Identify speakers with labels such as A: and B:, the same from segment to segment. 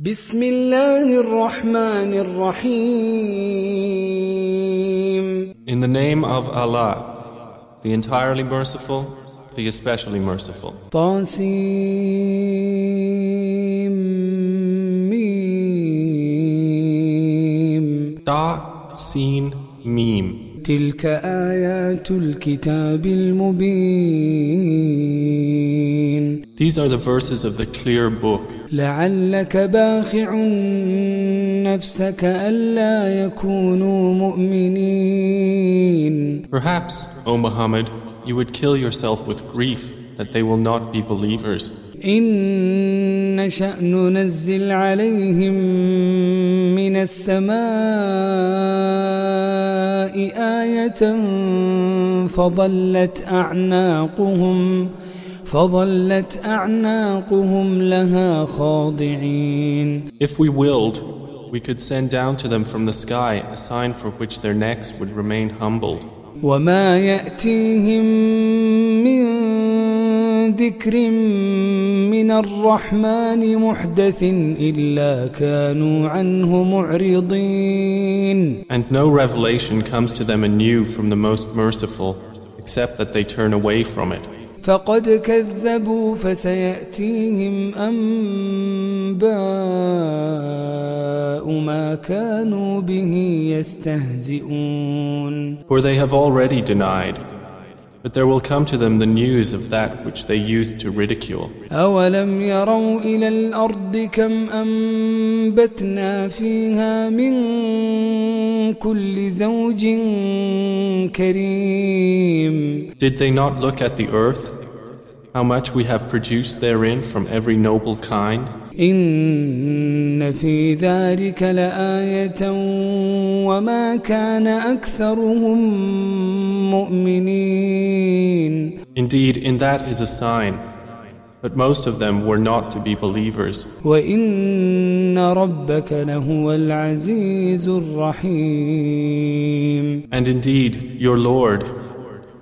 A: بسم الله الرحمن الرحيم
B: In the name of Allah, the entirely merciful, the especially merciful.
A: طاسيم
B: Ta, Sin, Mim.
A: تلك آيات الكتاب المبين
B: These are the verses of the clear book.
A: لعلك باخع نفسك ألا يكونوا مؤمنين
B: Perhaps, O Muhammad, you would kill yourself with grief that they will not be believers.
A: إن نشأ ننزل عليهم من السماء آية فظلت أعناقهم فظلت أعناقهم لها خاضعين
B: If we willed, we could send down to them from the sky a sign for which their necks would remain humbled.
A: وما يأتيهم ذكر من الرحمن محدث إلا كانوا عنه معرضين
B: And no revelation comes to them anew from the Most Merciful, except that they turn away from it.
A: فقد كذبوا فسيأتيهم أنباء ما كانوا به يستهزئون
B: For they have already denied. But there will come to them the news of that which they used to ridicule.
A: أولم يروا إلى الأرض كم أنبتنا فيها من كل زوج كريم
B: Did they not look at the earth? How much we have produced therein from every noble kind?
A: إن في ذلك لآية وما كان أكثرهم مؤمنين
B: Indeed, in that is a sign. But most of them were not to be believers.
A: وإن ربك لهو العزيز الرحيم
B: And indeed, your Lord,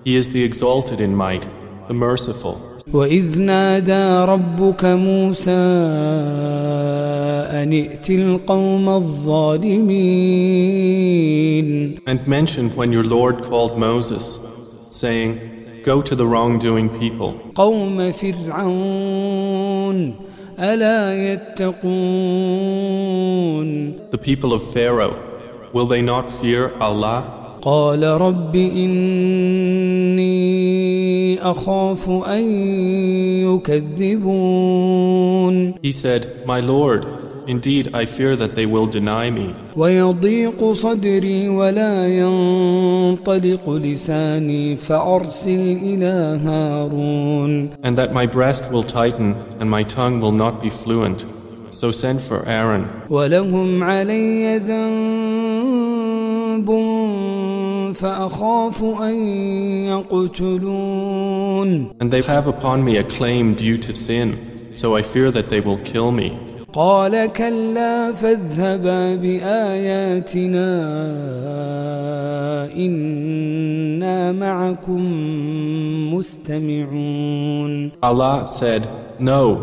B: He is the exalted in might, the merciful.
A: وإذ نادى ربك موسى أن ائت القوم الظالمين
B: And mention when your Lord called Moses, saying, Go to the wrongdoing people,
A: قوم فرعون ألا يتقون
B: the people of Pharaoh. Will they not fear Allah?
A: قال رب إني أخاف أن يكذبون
B: He said, My Lord, indeed I fear that they will deny me,
A: ويضيق صدري ولا ينطلق لساني فأرسل إلى هارون
B: and that my breast will tighten and my tongue will not be fluent. So send for Aaron,
A: ولهم علي ذنب
B: and they have upon me a claim due to sin, so I fear that they will kill me.
A: قال كلا فاذهبا بآياتنا إنا معكم مستمعون
B: Allah said, No,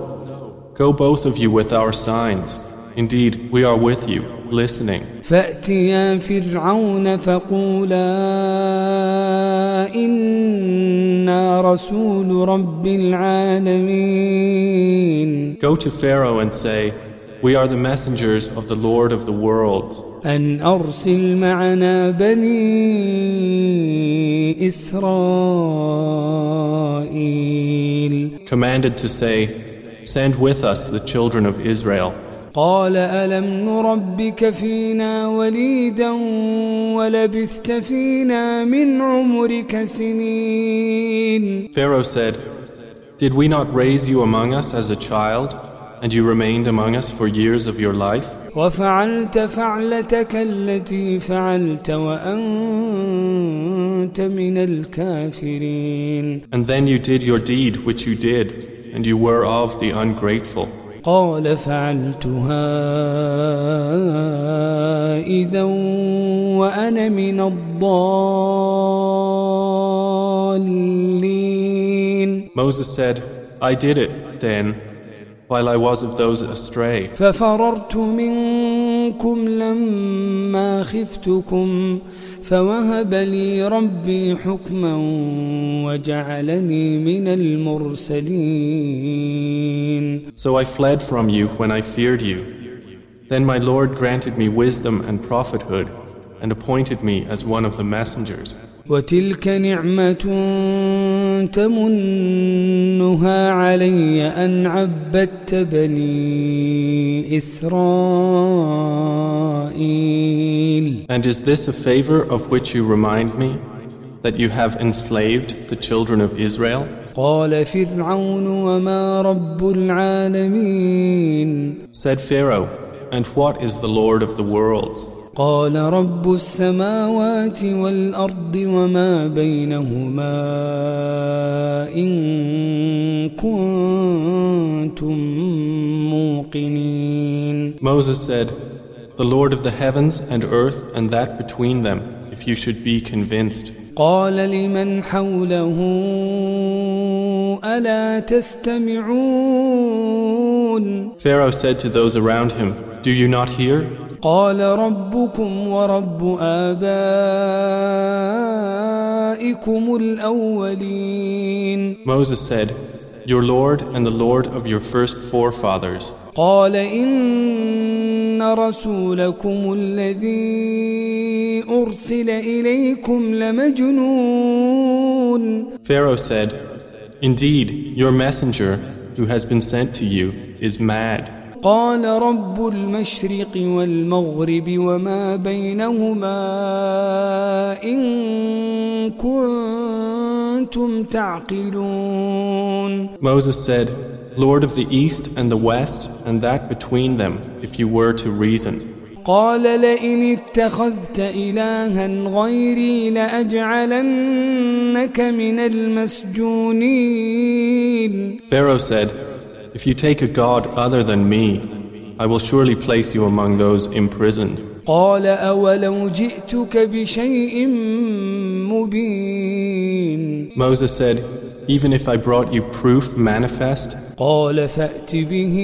B: go both of you with our signs. Indeed, we are with you, listening.
A: فأتيا فرعون فقولا إنا رسول رب العالمين
B: Go to Pharaoh and say, We are the messengers of the Lord of the worlds.
A: أن أرسل معنا بني إسرائيل
B: Commanded to say, Send with us the children of Israel.
A: قال ألم نربك فينا وليدا ولبثت فينا من عمرك سنين
B: Pharaoh said, Did we not raise you among us as a child, and you remained among us for years of your life?
A: وفعلت فعلتك التي فعلت وأنت من الكافرين
B: And then you did your deed which you did, and you were of the ungrateful.
A: قال فعلتها إذا وأنا من الضالين
B: Moses said, I did it then, while I was of those astray.
A: ففررت منكم لما خفتكم فوهب لي ربي حكما وجعلني من المرسلين
B: So I fled from you when I feared you. Then my Lord granted me wisdom and prophethood and appointed me as one of the messengers.
A: وتلك نعمة تمنها علي أن عبدت بني إسرائيل
B: And is this a favor of which you remind me? That you have enslaved the children of Israel?
A: قال فرعون وما رب العالمين
B: Said Pharaoh, And what is the Lord of the worlds?
A: قال رب السماوات والأرض وما بينهما إن كنتم موقنين
B: Moses said, The Lord of the heavens and earth and that between them, if you should be convinced.
A: قال لمن حوله ألا تستمعون
B: Pharaoh said to those around him, Do you not hear?
A: قال ربكم ورب آبائكم الأولين
B: Moses said, Your Lord and the Lord of your first forefathers.
A: قال إن رسولكم الذي أرسل إليكم لمجنون
B: Pharaoh said, Indeed, your messenger, who has been sent to you, is mad.
A: قال رب المشرق والمغرب وما بينهما إن كنتم تعقلون
B: Moses said, Lord of the east and the west and that between them, if you were to reason.
A: قال لئن اتخذت إلها غيري لأجعلنك من المسجونين
B: Pharaoh said, If you take a god other than me, I will surely place you among those imprisoned.
A: قال أولو جئتك بشيء مبين
B: Moses said, Even if I brought you proof manifest,
A: قال فأت به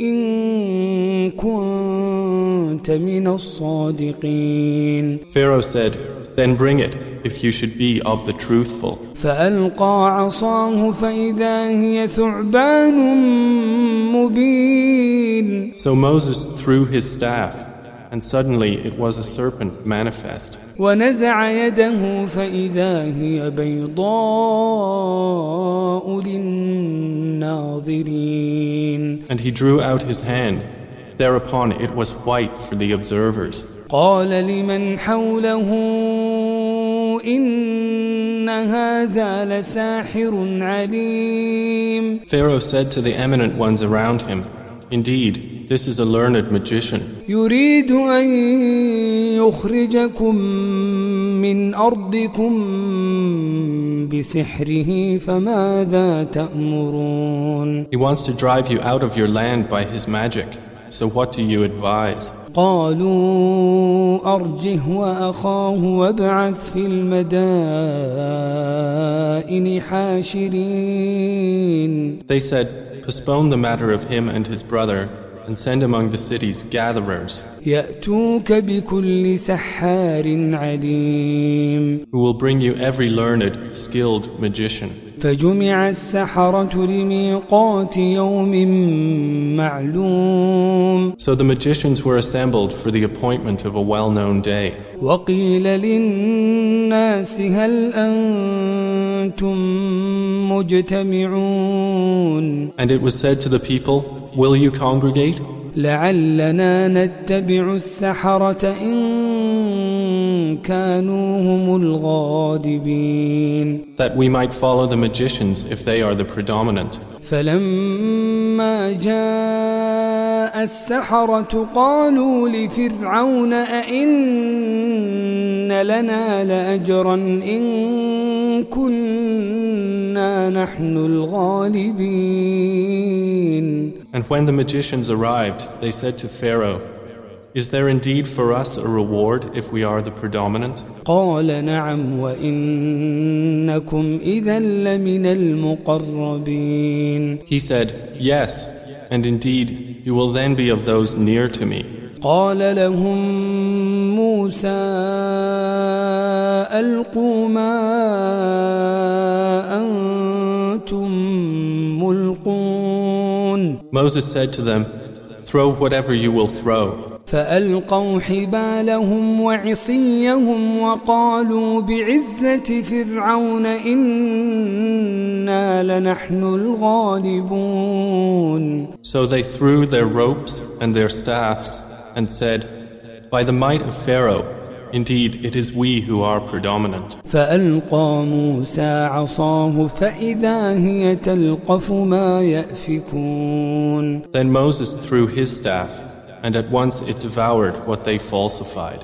A: إن كنت من الصادقين
B: Pharaoh said, Then bring it, if you should be of the truthful.
A: فألقى عصاه فإذا هي ثعبان مبين
B: So Moses threw his staff, and suddenly it was a serpent manifest.
A: ونزع يده فإذا هي بيضاء للناظرين
B: And he drew out his hand. Thereupon it was white for the observers.
A: قال لمن حوله إن هذا لساحر عليم
B: Pharaoh said to the eminent ones around him, Indeed, this is a learned magician.
A: يريد أن يخرجكم من أرضكم بسحره فماذا تأمرون
B: He wants to drive you out of your land by his magic. So what do you advise?
A: قالوا أرجه وأخاه وابعث في المدائن حاشرين
B: They said, Postpone the matter of him and his brother, and send among the cities gatherers,
A: يأتوك بكل سحار عليم
B: who will bring you every learned, skilled magician.
A: فجمع السحرة لميقات يوم معلوم
B: So the magicians were assembled for the appointment of a well known day.
A: وقيل للناس هل أنتم مجتمعون
B: And it was said to the people, Will you congregate?
A: لعلنا نتبع السحرة إن
B: That we might follow the magicians if they are the predominant.
A: فلما جاء السحرة قالوا لفرعون أئن لنا لأجرا إن كنا نحن الغالبين
B: And when the magicians arrived, they said to Pharaoh, Is there indeed for us a reward if we are the predominant?
A: قال نعم وإنكم إذا لمن المقربين
B: He said, Yes, and indeed you will then be of those near to me.
A: قال لهم موسى ألقوا ما أنتم ملقون
B: Moses said to them, Throw whatever you will throw.
A: فألقوا حبالهم وعصيهم وقالوا بعزة فرعون إنا لنحن الغالبون
B: So they threw their ropes and their staffs and said, By the might of Pharaoh, indeed it is we who are predominant.
A: فألقى موسى عصاه فإذا هي تلقف ما يأفكون
B: Then Moses threw his staff and at once it devoured what they falsified.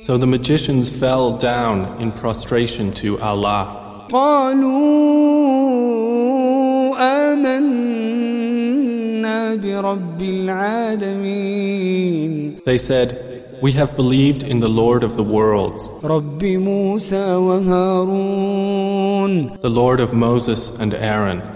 B: So the magicians fell down in prostration to Allah. They said, we have believed in the Lord of the worlds, the Lord of Moses and Aaron.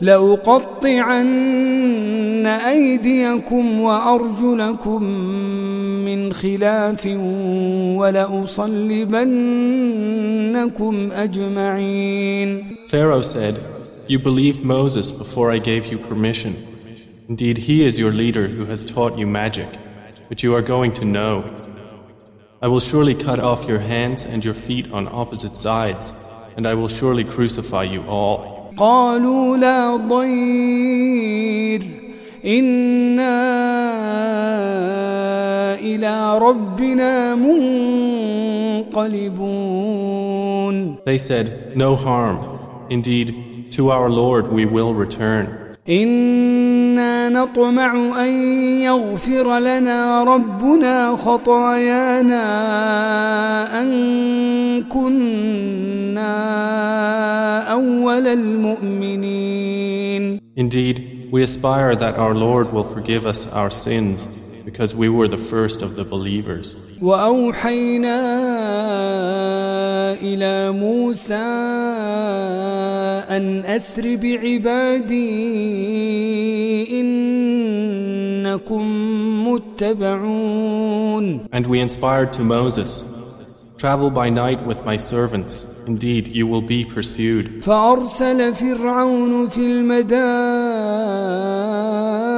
A: لأقطعن أيديكم وأرجلكم من خلاف ولأصلبنكم أجمعين
B: Pharaoh said, You believed Moses before I gave you permission. Indeed, he is your leader who has taught you magic, which you are going to know. I will surely cut off your hands and your feet on opposite sides, and I will surely crucify you all.
A: قالوا لا ضير إنا إلى ربنا منقلبون
B: They said, No harm. Indeed, to our Lord we will return.
A: إنا نطمع أن يغفر لنا ربنا خطايانا أن كنا أول المؤمنين
B: Indeed, we aspire that our Lord will forgive us our sins because we were the first of the believers.
A: وأوحينا إلى موسى أن أسر بعبادي إنكم متبعون
B: And we inspired to Moses, Travel by night with my servants, indeed you will be pursued.
A: فأرسل فرعون في المدائن حاشرين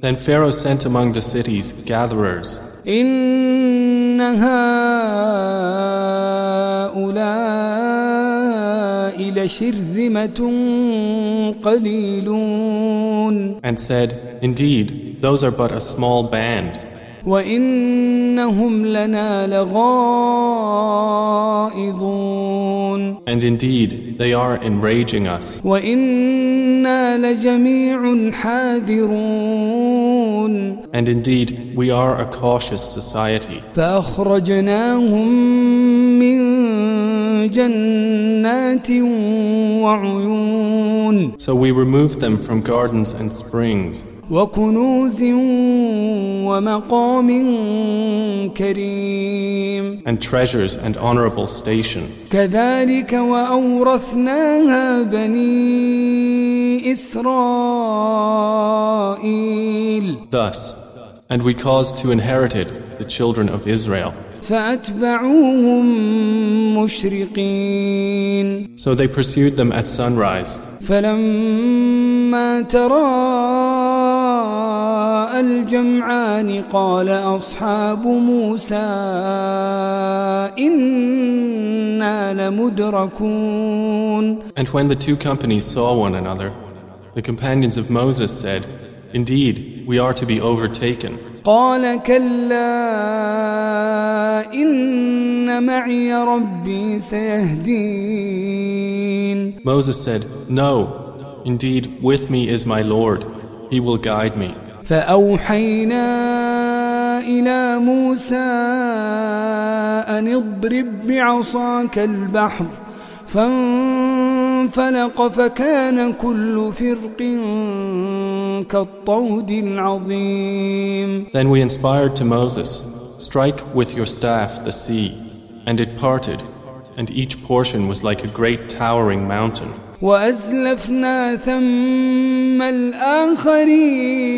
B: Then Pharaoh sent among the cities gatherers.
A: إن هؤلاء لشرذمة قليلون
B: and said, Indeed, those are but a small band,
A: وإنهم لنا لغائظون
B: and indeed they are enraging us,
A: وإنا لجميع حاذرون
B: and indeed we are a cautious society.
A: فأخرجناهم من جنات وعيون
B: So we removed them from gardens and springs,
A: وكنوز ومقام كريم
B: and treasures and honorable station.
A: كذلك وأورثناها بني إسرائيل
B: Thus, and we caused to inherit it the children of Israel.
A: فأتبعوهم مشرقين
B: So they pursued them at sunrise.
A: فلما تراءى الجمعان قال أصحاب موسى إنا لمدركون
B: And when the two companies saw one another, the companions of Moses said, Indeed, we are to be overtaken.
A: قال كلا إن معي ربي سيهدين
B: Moses said, No, indeed, with me is my Lord. He will guide me.
A: فأوحينا إلى موسى أن اضرب بعصاك البحر فانفلق فكان كل فرق كالطود العظيم
B: Then we inspired to Moses, Strike with your staff the sea, and it parted, and each portion was like a great towering mountain.
A: وأزلفنا ثم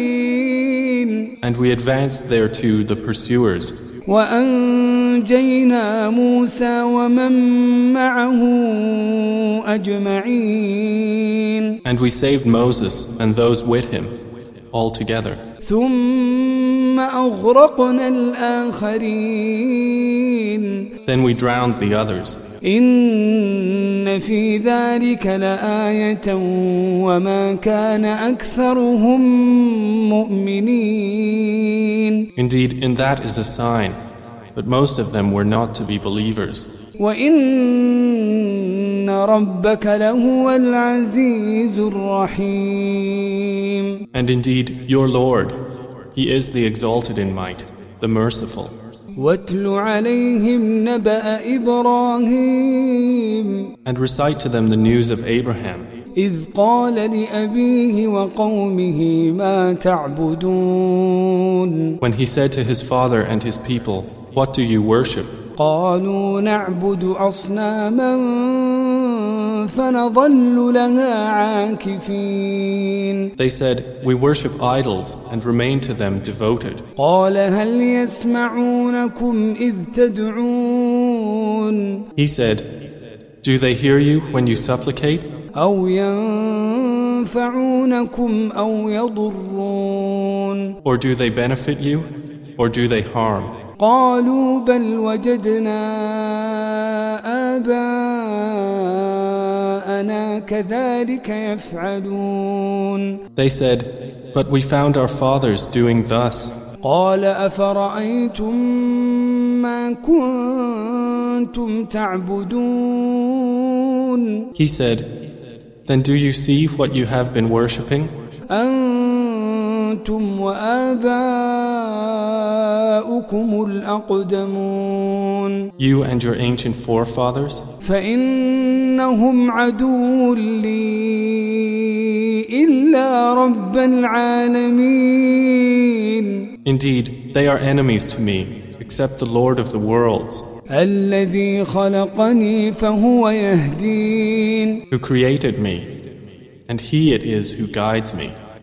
A: الآخرين
B: And we advanced thereto the pursuers,
A: وأنجينا موسى ومن معه أجمعين
B: and we saved Moses and those with him, all together.
A: ثم أغرقنا الآخرين
B: Then we drowned the others.
A: إن في ذلك لآية وما كان أكثرهم مؤمنين
B: Indeed, in that is a sign, but most of them were not to be believers.
A: وإن ربك لهو العزيز الرحيم
B: And indeed, your Lord, He is the exalted in might, the merciful.
A: واتل عليهم نبأ إبراهيم
B: And recite to them the news of Abraham,
A: إذ قال لأبيه وقومه ما تعبدون
B: when he said to his father and his people, What do you worship?
A: قالوا نعبد أصناما فنظل لها عاكفين
B: they said, We worship idols and remain to them devoted. He said, Do they hear you when you supplicate? Or do they benefit you? Or do they harm?
A: كذلك يفعلون
B: They said, But we found our fathers doing thus.
A: قال أفرأيتم ما كنتم تعبدون
B: He said, Then do you see what you have been worshipping?
A: أنتم وآباؤكم الأقدمون
B: You and your ancient forefathers?
A: فإنهم عدو لي إلا رب العالمين
B: Indeed, they are enemies to me, except the Lord of the worlds,
A: الذي خلقني فهو يهدين
B: who created me, and He it is who guides me,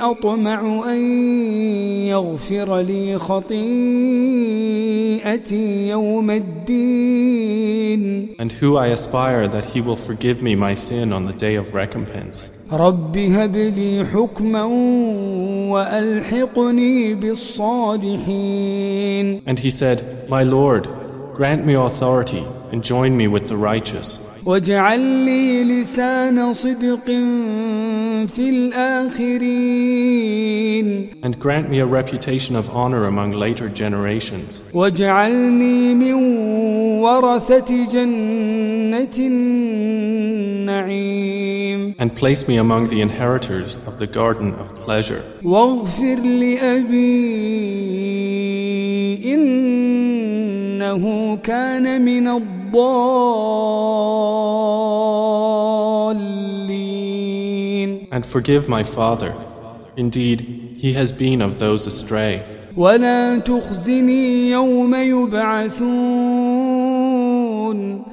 A: أطمع أن يغفر لي خطيئتي يوم الدين
B: and who I aspire that He will forgive me my sin on the day of recompense.
A: رب هب لي حكما وألحقني بالصالحين
B: And he said, My Lord, grant me authority and join me with the righteous,
A: واجعل لي لسان صدق في الآخرين
B: and grant me a reputation of honor among later generations,
A: واجعلني من ورثة جنة النعيم
B: and place me among the inheritors of the garden of pleasure.
A: واغفر لأبي إنه كان من الضالين
B: And forgive my father. Indeed, he has been of those astray.
A: ولا تخزني يوم يبعثون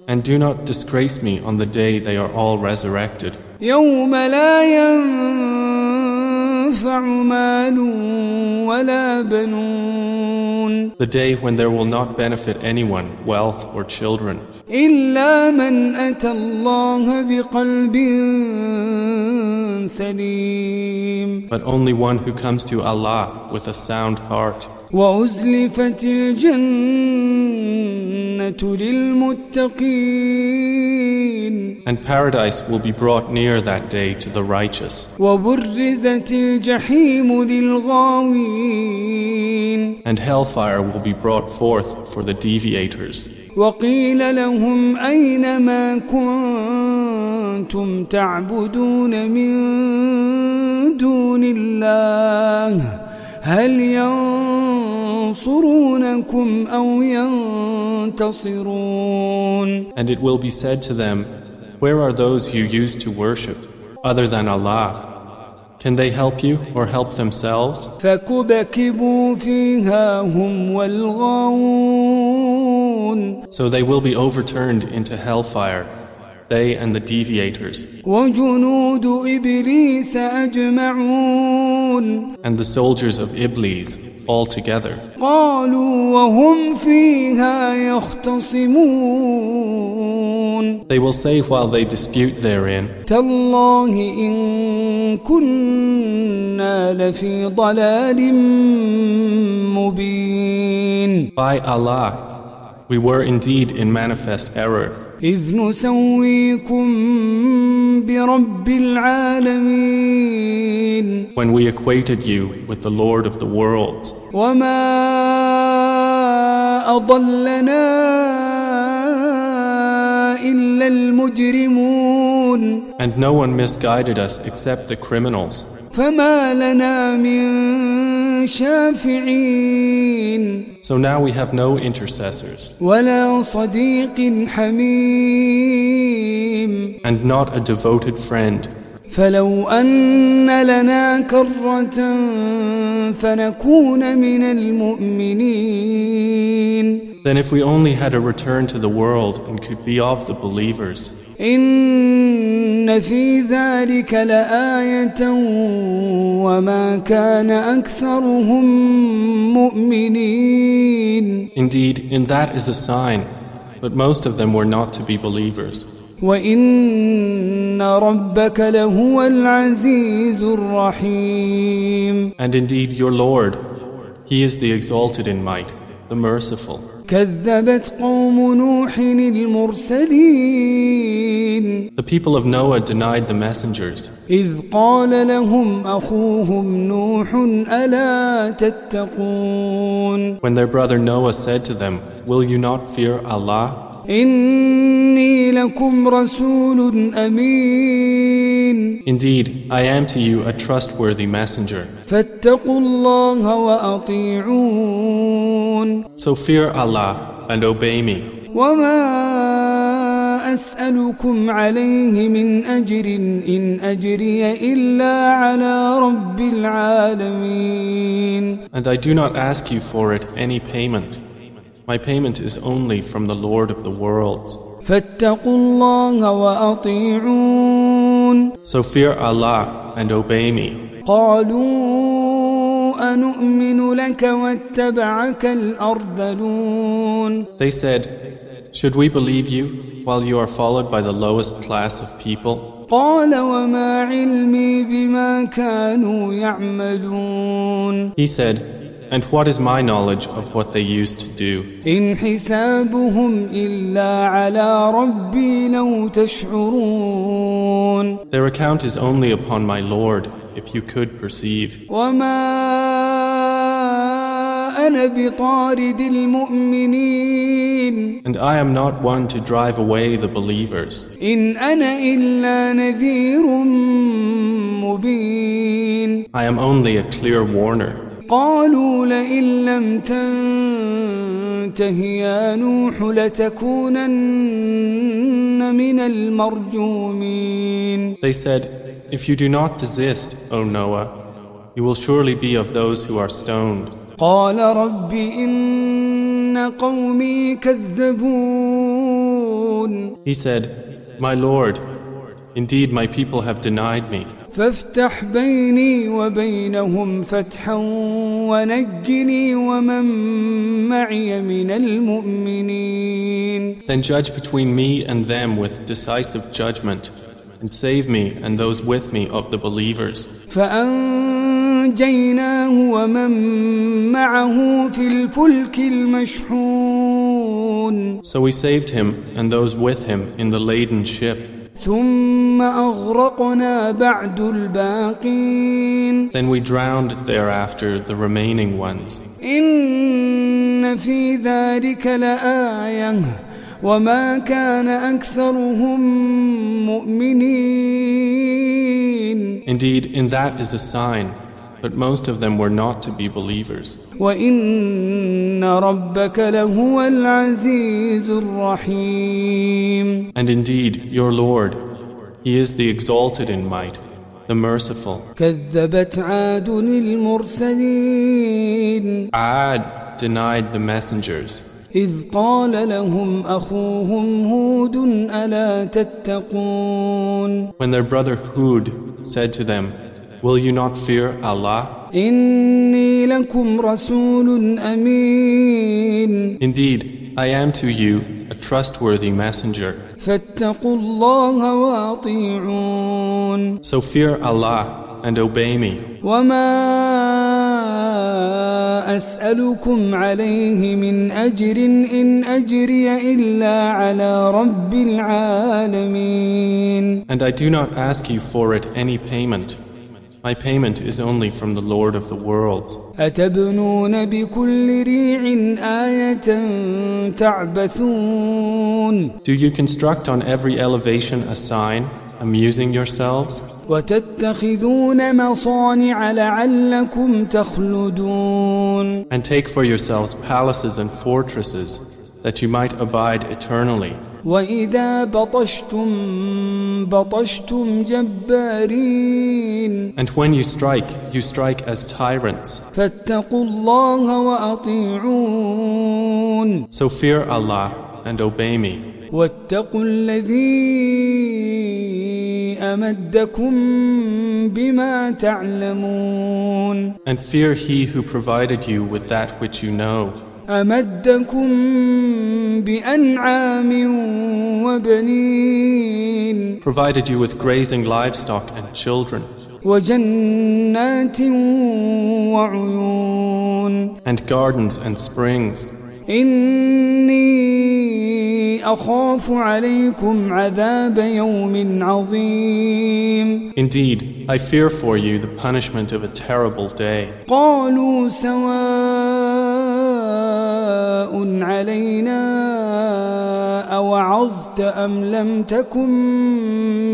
B: And do not disgrace me on the day they are all resurrected,
A: يوم لا ينفع مال ولا بنون
B: the day when there will not benefit anyone, wealth or children,
A: إلا من أتى الله بقلب سليم
B: but only one who comes to Allah with a sound heart.
A: وأزلفت الجنة للمتقين
B: And paradise will be brought near that day to the righteous.
A: وبرزت الجحيم للغاوين
B: And hellfire will be brought forth for the deviators.
A: وقيل لهم أين ما كنتم تعبدون من دون الله هل ينصرونكم أو ينتصرون
B: And it will be said to them, Where are those you used to worship, other than Allah? Can they help you or help themselves?
A: فكبكبوا فيها هم والغاوون
B: So they will be overturned into hellfire, they and the deviators, and the soldiers of Iblis all together. They will say while they dispute therein, By Allah, we were indeed in manifest error
A: إذ نسويكم برب العالمين
B: when we equated you with the Lord of the worlds.
A: وما أضلنا إلا المجرمون
B: And no one misguided us except the criminals.
A: فما لنا من شافعين
B: So now we have no intercessors
A: ولا صديق حميم
B: and not a devoted friend.
A: فلو أن لنا كرة فنكون من المؤمنين
B: Then if we only had a return to the world and could be of the believers,
A: إن في ذلك لآية وما كان أكثرهم مؤمنين
B: indeed in that is a sign, but most of them were not to be believers.
A: وإن ربك لهو العزيز الرحيم
B: And indeed your Lord, He is the exalted in might, the merciful.
A: كذبت قوم نوح المرسلين
B: The people of Noah denied the messengers
A: إذ قال لهم أخوهم نوح ألا تتقون
B: when their brother Noah said to them, Will you not fear Allah?
A: إني لكم رسول أمين
B: Indeed, I am to you a trustworthy messenger.
A: فاتقوا الله وأطيعون
B: So fear Allah and obey me.
A: وما أسألكم عليه من أجر إن أجري إلا على رب العالمين
B: And I do not ask you for it any payment. My payment is only from the Lord of the worlds.
A: فاتقوا الله وأطيعون
B: So fear Allah and obey me.
A: قالوا أنؤمن لك واتبعك الأرذلون
B: They said, Should we believe you while you are followed by the lowest class of people?
A: قال وما علمي بما كانوا يعملون
B: He said, And what is my knowledge of what they used to do?
A: إن حسابهم إلا على ربي لو تشعرون
B: Their account is only upon my Lord, if you could perceive.
A: وما أنا بطارد المؤمنين
B: And I am not one to drive away the believers.
A: إن أنا إلا نذير مبين
B: I am only a clear warner.
A: قالوا لئن لم تنته يا نوح لتكونن من المرجومين
B: They said, If you do not desist, O Noah, you will surely be of those who are stoned.
A: قال رب إن قومي كذبون
B: He said, My Lord, indeed my people have denied me.
A: فافتح بيني وبينهم فتحا ونجني ومن معي من المؤمنين
B: Then judge between me and them with decisive judgment, and save me and those with me of the believers.
A: فأنجيناه ومن معه في الفلك المشحون
B: So we saved him and those with him in the laden ship.
A: ثم أغرقنا بعد الباقين
B: Then we drowned thereafter the remaining ones.
A: إن في ذلك لآية وما كان أكثرهم مؤمنين
B: Indeed, in that is a sign, but most of them were not to be believers.
A: وإن ربك لهو العزيز الرحيم
B: And indeed, your Lord, He is the exalted in might, the merciful.
A: كذبت عاد المرسلين
B: Ad denied the messengers.
A: إذ قال لهم أخوهم هود ألا تتقون
B: When their brother Hud said to them, Will you not fear Allah?
A: إني لكم رسول أمين
B: Indeed, I am to you a trustworthy messenger.
A: فاتقوا الله وأطيعون
B: So fear Allah and obey me.
A: وما أسألكم عليه من أجر إن أجري إلا على رب العالمين
B: And I do not ask you for it any payment. My payment is only from the Lord of the worlds.
A: أتبنون بكل ريع آية تعبثون
B: Do you construct on every elevation a sign, amusing yourselves?
A: وتتخذون مصانع لعلكم تخلدون
B: And take for yourselves palaces and fortresses, that you might abide eternally. And when you strike, you strike as tyrants. So fear Allah and obey me. And fear He who provided you with that which you know.
A: أمدكم بأنعام وبنين
B: Provided you with grazing livestock and children.
A: وجنات وعيون
B: and gardens and springs.
A: إني أخاف عليكم عذاب يوم عظيم
B: Indeed, I fear for you the punishment of a terrible day.
A: قالوا سواء علينا أوعظت أم لم تكن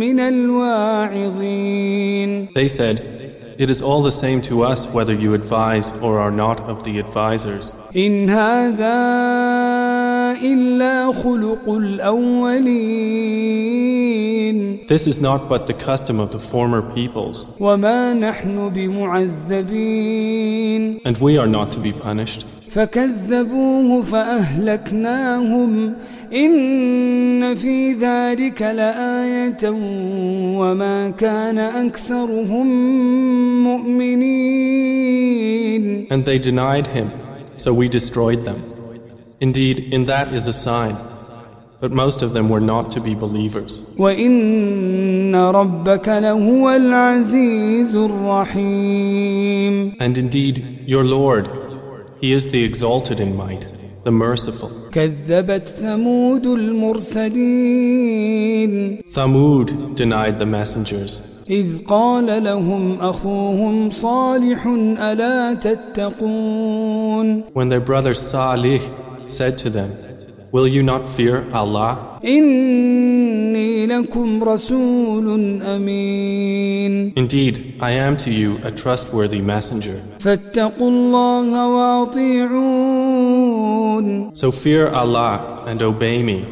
A: من الواعظين
B: They said, It is all the same to us whether you advise or are not of the advisers.
A: إن هذا إلا خلق الأولين
B: This is not but the custom of the former peoples,
A: وما نحن بمعذبين
B: and we are not to be punished.
A: فكذبوه فأهلكناهم إن في ذلك لآية وما كان أكثرهم مؤمنين
B: And they denied him, so we destroyed them. Indeed, in that is a sign, but most of them were not to be believers.
A: وإن ربك لهو العزيز الرحيم
B: And indeed, your Lord, He is the exalted in might, the merciful.
A: كذبت ثمود المرسلين
B: Thamud denied the messengers.
A: إذ قال لهم أخوهم صالح ألا تتقون
B: When their brother Salih said to them, Will you not fear Allah? Indeed, I am to you a trustworthy messenger. So fear Allah and obey me.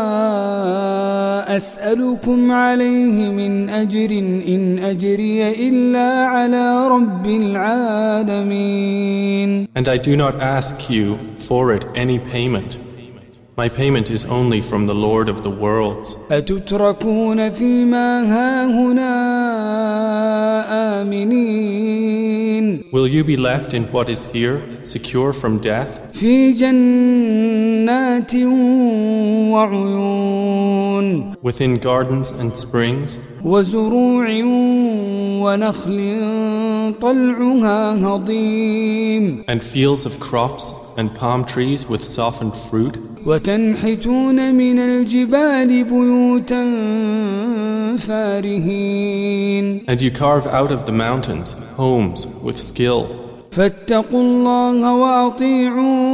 A: وما أسألكم عليه من أجر إن أجري إلا على رب العالمين
B: And I do not ask you for it any payment. My payment is only from the Lord of the worlds.
A: أتتركون فيما هاهنا آمنين
B: Will you be left in what is here, secure from death? Within gardens and springs. And fields of crops and palm trees with softened fruit,
A: وتنحتون من الجبال بيوتا فارهين
B: and you carve out of the mountains homes with skill.
A: فاتقوا الله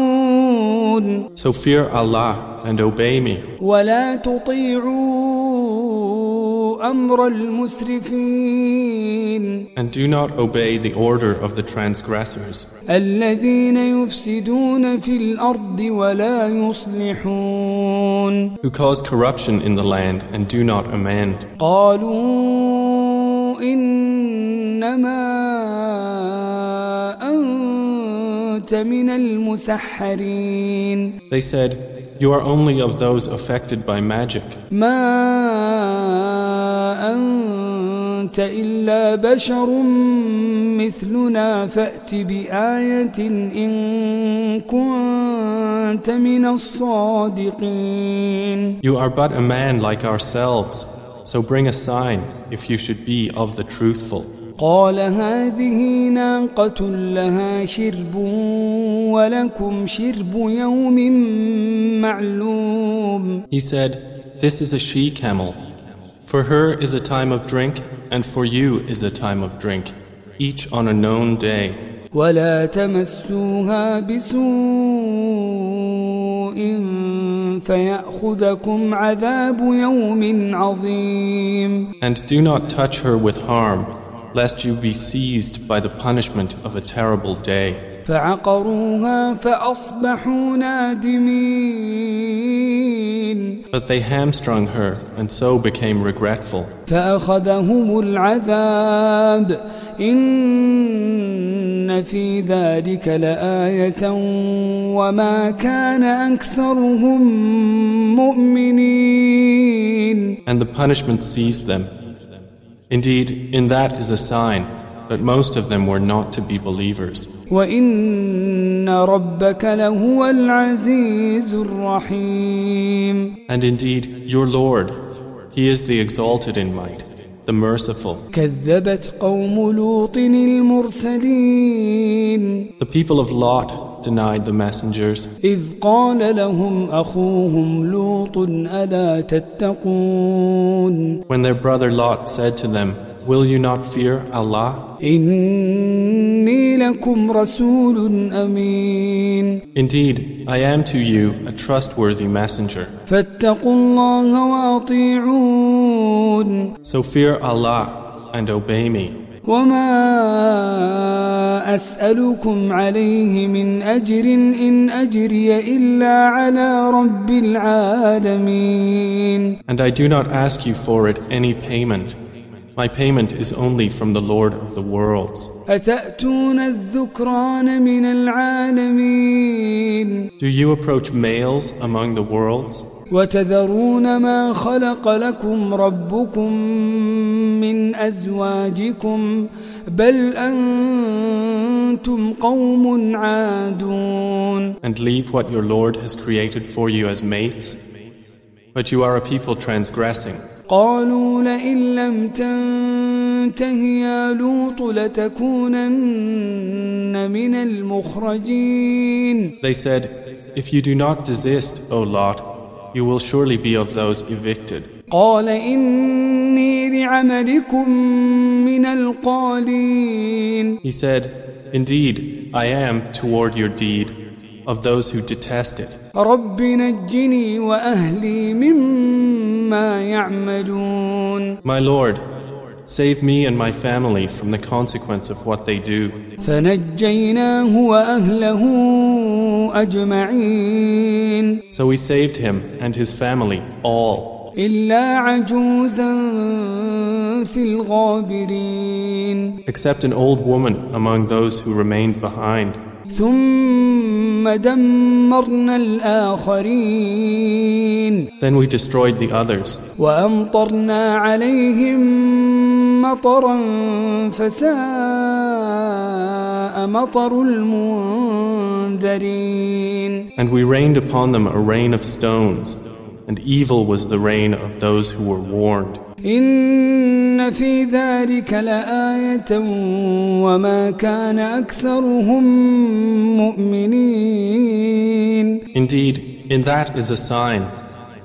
A: وأطيعون
B: So fear Allah and obey me,
A: ولا تطيعوا أمر المسرفين
B: and do not obey the order of the transgressors,
A: الذين يفسدون في الأرض ولا يصلحون
B: who cause corruption in the land and do not amend.
A: قالوا إنما أنت من المسحرين
B: They said, You are only of those affected by magic.
A: ما أنت إلا بشر مثلنا فأت بآية إن كنت من الصادقين
B: You are but a man like ourselves, so bring a sign if you should be of the truthful.
A: قال هذه ناقة لها شرب ولكم شرب يوم معلوم
B: He said, This is a she camel. For her is a time of drink, and for you is a time of drink, each on a known day.
A: ولا تمسوها بسوء فيأخذكم عذاب يوم عظيم
B: And do not touch her with harm, lest you be seized by the punishment of a terrible day.
A: فعقروها فأصبحوا نادمين
B: But they hamstrung her, and so became regretful.
A: فأخذهم العذاب إن في ذلك لآية وما كان أكثرهم مؤمنين
B: And the punishment seized them. Indeed, in that is a sign that most of them were not to be believers. And indeed, your Lord, He is the exalted in might the merciful. The people of Lot denied the messengers. When their brother Lot said to them, Will you not fear Allah?
A: إني لكم رسول أمين
B: Indeed, I am to you a trustworthy messenger.
A: فاتقوا الله وأطيعون
B: So fear Allah and obey me.
A: وما أسألكم عليه من أجر إن أجري إلا على رب العالمين
B: And I do not ask you for it any payment. My payment is only from the Lord of the worlds.
A: أتأتون الذكران من العالمين
B: Do you approach males among the worlds
A: وتذرون ما خلق لكم ربكم من أزواجكم بل أنتم قوم عادون
B: and leave what your Lord has created for you as mates? But you are a people transgressing.
A: قالوا لئن لم تنته يا لوط لتكونن من المخرجين
B: They said, If you do not desist, O Lot, you will surely be of those evicted.
A: قال إني لعملكم من القالين
B: He said, Indeed, I am toward your deed of those who detest it. My Lord, Save me and my family from the consequence of what they do. So we saved him and his family, all. Except an old woman among those who remained behind.
A: ثم دمرنا الآخرين
B: Then we destroyed the others,
A: وأمطرنا عليهم مطرا فساء مطر المنذرين
B: And we rained upon them a rain of stones, and evil was the rain of those who were warned.
A: إن في ذلك لآية وما كان أكثرهم مؤمنين
B: Indeed, in that is a sign,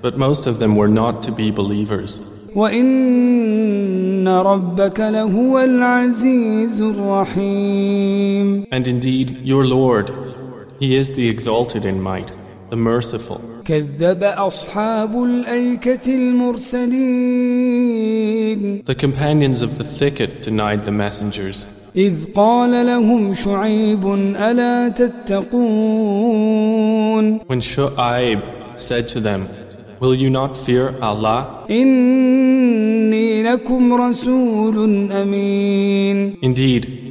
B: but most of them were not to be believers.
A: وإن ربك لهو العزيز الرحيم
B: And indeed, your Lord, He is the exalted in might, the merciful.
A: كذب أصحاب الأيكة المرسلين
B: The companions of the thicket denied the messengers.
A: إذ قال لهم شعيب ألا تتقون
B: When Shu'aib said to them, Will you not fear Allah?
A: إني لكم رسول أمين
B: Indeed,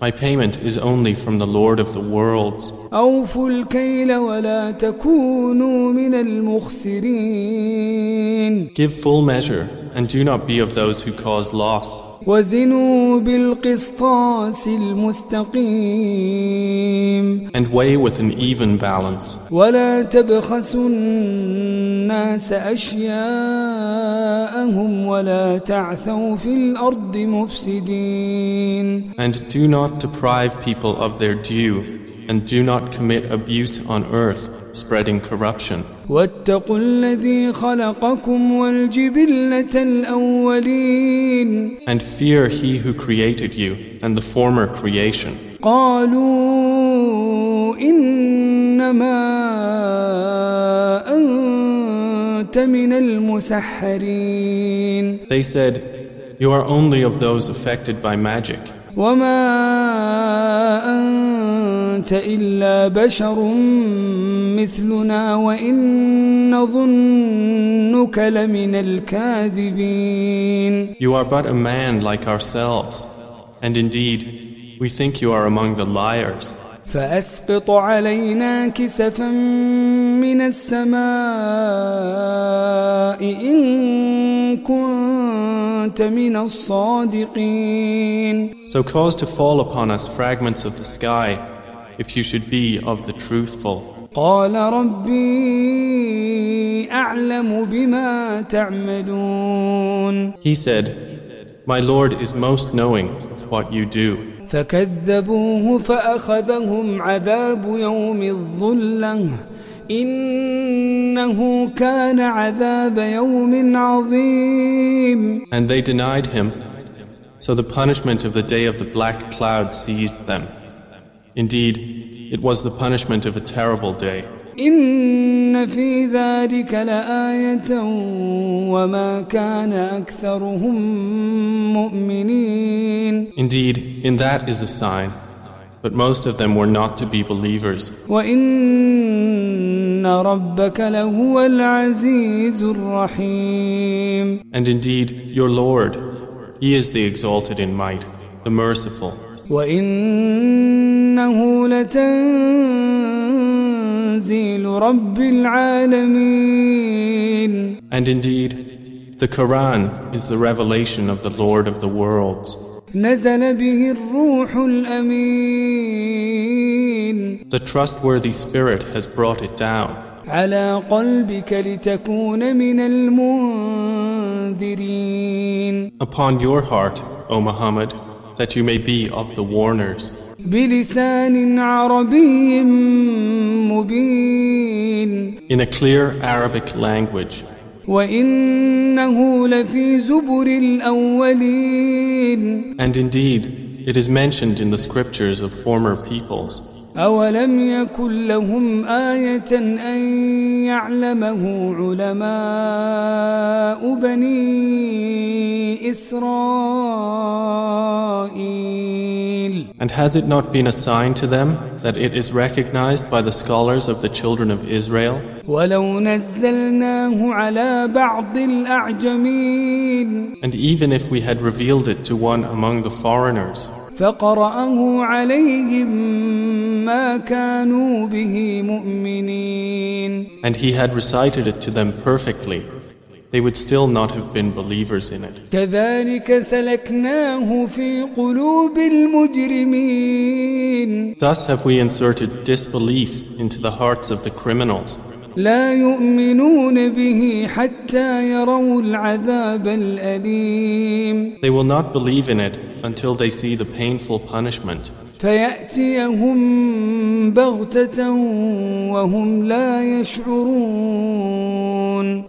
B: My payment is only from the Lord of the worlds. Give full measure and do not be of those who cause loss.
A: وزنوا بالقسطاس المستقيم
B: And weigh with an even balance.
A: ولا تبخسوا الناس أشياءهم ولا تعثوا في الأرض مفسدين
B: And do not deprive people of their due. And do not commit abuse on earth, spreading corruption.
A: واتقوا الذي خلقكم والجبلة الأولين
B: And fear he who created you and the former creation.
A: قالوا إنما أنت من المسحرين
B: They said, You are only of those affected by magic.
A: وما أنت إلا بشر مثلنا وإن نظنك لمن الكاذبين
B: You are but a man like ourselves. And indeed, we think you are among the liars.
A: فأسقط علينا كسفا من السماء إن كنت من الصادقين
B: So cause to fall upon us fragments of the sky, if you should be of the truthful.
A: قال ربي أعلم بما تعملون
B: He said, My Lord is most knowing of what you do.
A: فكذبوه فأخذهم عذاب يوم الظلة إنه كان عذاب يوم عظيم
B: And they denied him. So the punishment of the day of the black cloud seized them. Indeed, it was the punishment of a terrible day.
A: إن في ذلك لآية وما كان أكثرهم مؤمنين
B: Indeed, in that is a sign. But most of them were not to be believers.
A: وإن ربك لهو العزيز الرحيم
B: And indeed, your Lord, He is the exalted in might, the merciful.
A: وإنه لتنزيل رب العالمين
B: And indeed, the Quran is the revelation of the Lord of the worlds.
A: نزل به الروح الأمين
B: The trustworthy Spirit has brought it down
A: على قلبك لتكون من المنذرين
B: upon your heart, O Muhammad, that you may be of the warners. In a clear Arabic language. And indeed, it is mentioned in the scriptures of former peoples.
A: أولم يكن لهم آية أن يعلمه علماء بني إسرائيل
B: And has it not been assigned to them that it is recognized by the scholars of the children of Israel?
A: ولو نزلناه على بعض الأعجمين
B: And even if we had revealed it to one among the foreigners,
A: فقرأه عليهم ما كانوا به مؤمنين
B: and he had recited it to them perfectly, they would still not have been believers in it.
A: كذلك سلكناه في قلوب المجرمين
B: Thus have we inserted disbelief into the hearts of the criminals.
A: لا يؤمنون به حتى يروا العذاب الأليم
B: They will not believe in it until they see the painful punishment,
A: فيأتيهم بغتة وهم لا يشعرون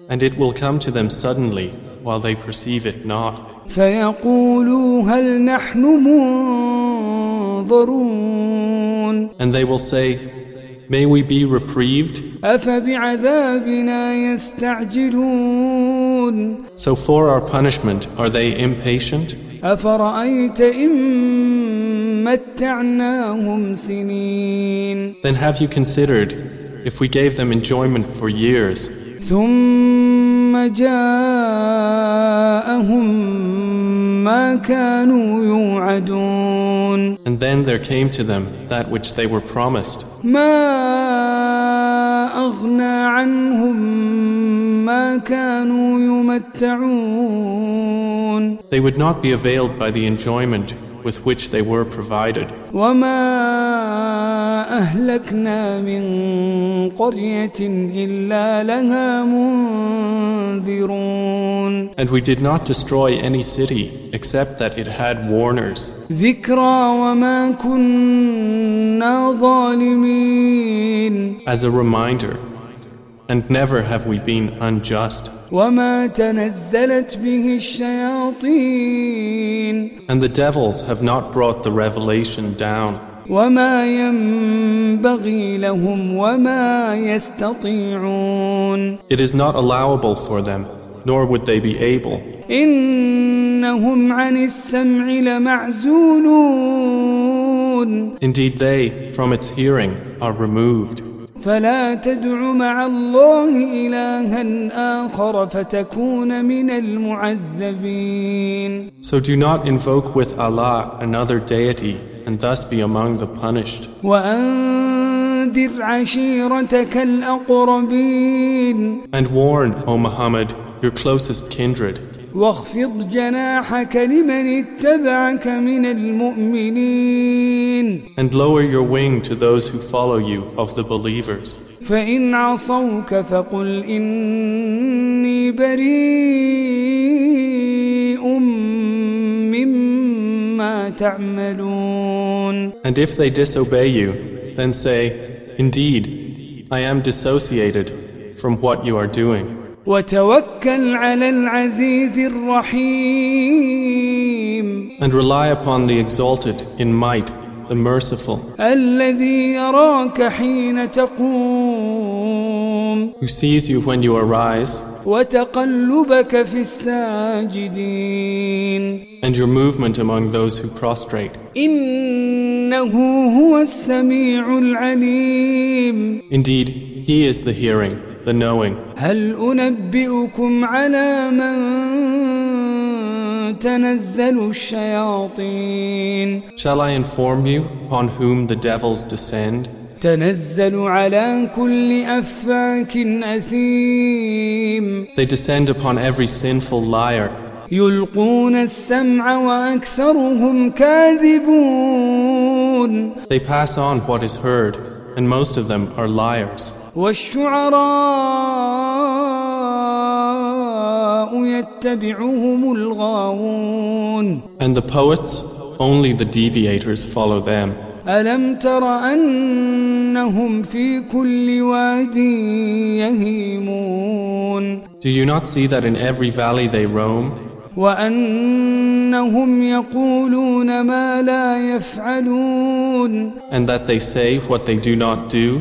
B: and it will come to them suddenly while they perceive it not.
A: فيقولوا هل نحن منظرون
B: And they will say, May we be reprieved?
A: أفبعذابنا يستعجلون
B: So for our punishment are they impatient?
A: أفرأيت إن متعناهم سنين
B: Then have you considered if we gave them enjoyment for years,
A: ثم جاءهم ما كانوا يوعدون
B: and then there came to them that which they were promised?
A: ما أغنى عنهم ما كانوا يمتعون
B: They would not be availed by the enjoyment with which they were provided.
A: وما أهلكنا من قرية إلا لها منذرون
B: And we did not destroy any city except that it had warners,
A: ذكرى وما كنا ظالمين
B: as a reminder. and never have we been unjust. And the devils have not brought the revelation down. It is not allowable for them, nor would they be able. Indeed, they, from its hearing, are removed.
A: فلا تدع مع الله إلها آخر فتكون من المعذبين
B: So do not invoke with Allah another deity and thus be among the punished.
A: وأنذر عشيرتك الأقربين
B: And warn, O Muhammad, your closest kindred,
A: واخفض جناحك لمن اتبعك من المؤمنين
B: and lower your wing to those who follow you of the believers.
A: فإن عصوك فقل إني بريء مما تعملون
B: And if they disobey you, then say, Indeed, I am dissociated from what you are doing. And rely upon the exalted in might, the merciful. Who sees you when you arise. And your movement among those who prostrate. Indeed, he is the hearing the knowing.
A: هل أنبئكم على من تنزل الشياطين
B: Shall I inform you upon whom the devils descend?
A: تنزل على كل أفاك أثيم
B: They descend upon every sinful liar.
A: يلقون السمع وأكثرهم كاذبون
B: They pass on what is heard, and most of them are liars.
A: والشعراء يتبعهم الغاوون
B: And the poets, only the deviators follow them.
A: ألم تر أنهم في كل واد يهيمون
B: Do you not see that in every valley they roam,
A: وأنهم يقولون ما لا يفعلون
B: and that they say what they do not do?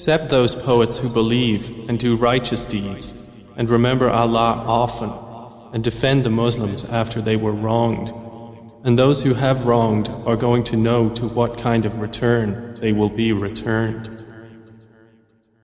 B: Except those poets who believe and do righteous deeds and remember Allah often and defend the Muslims after they were wronged. And those who have wronged are going to know to what kind of return they will be returned.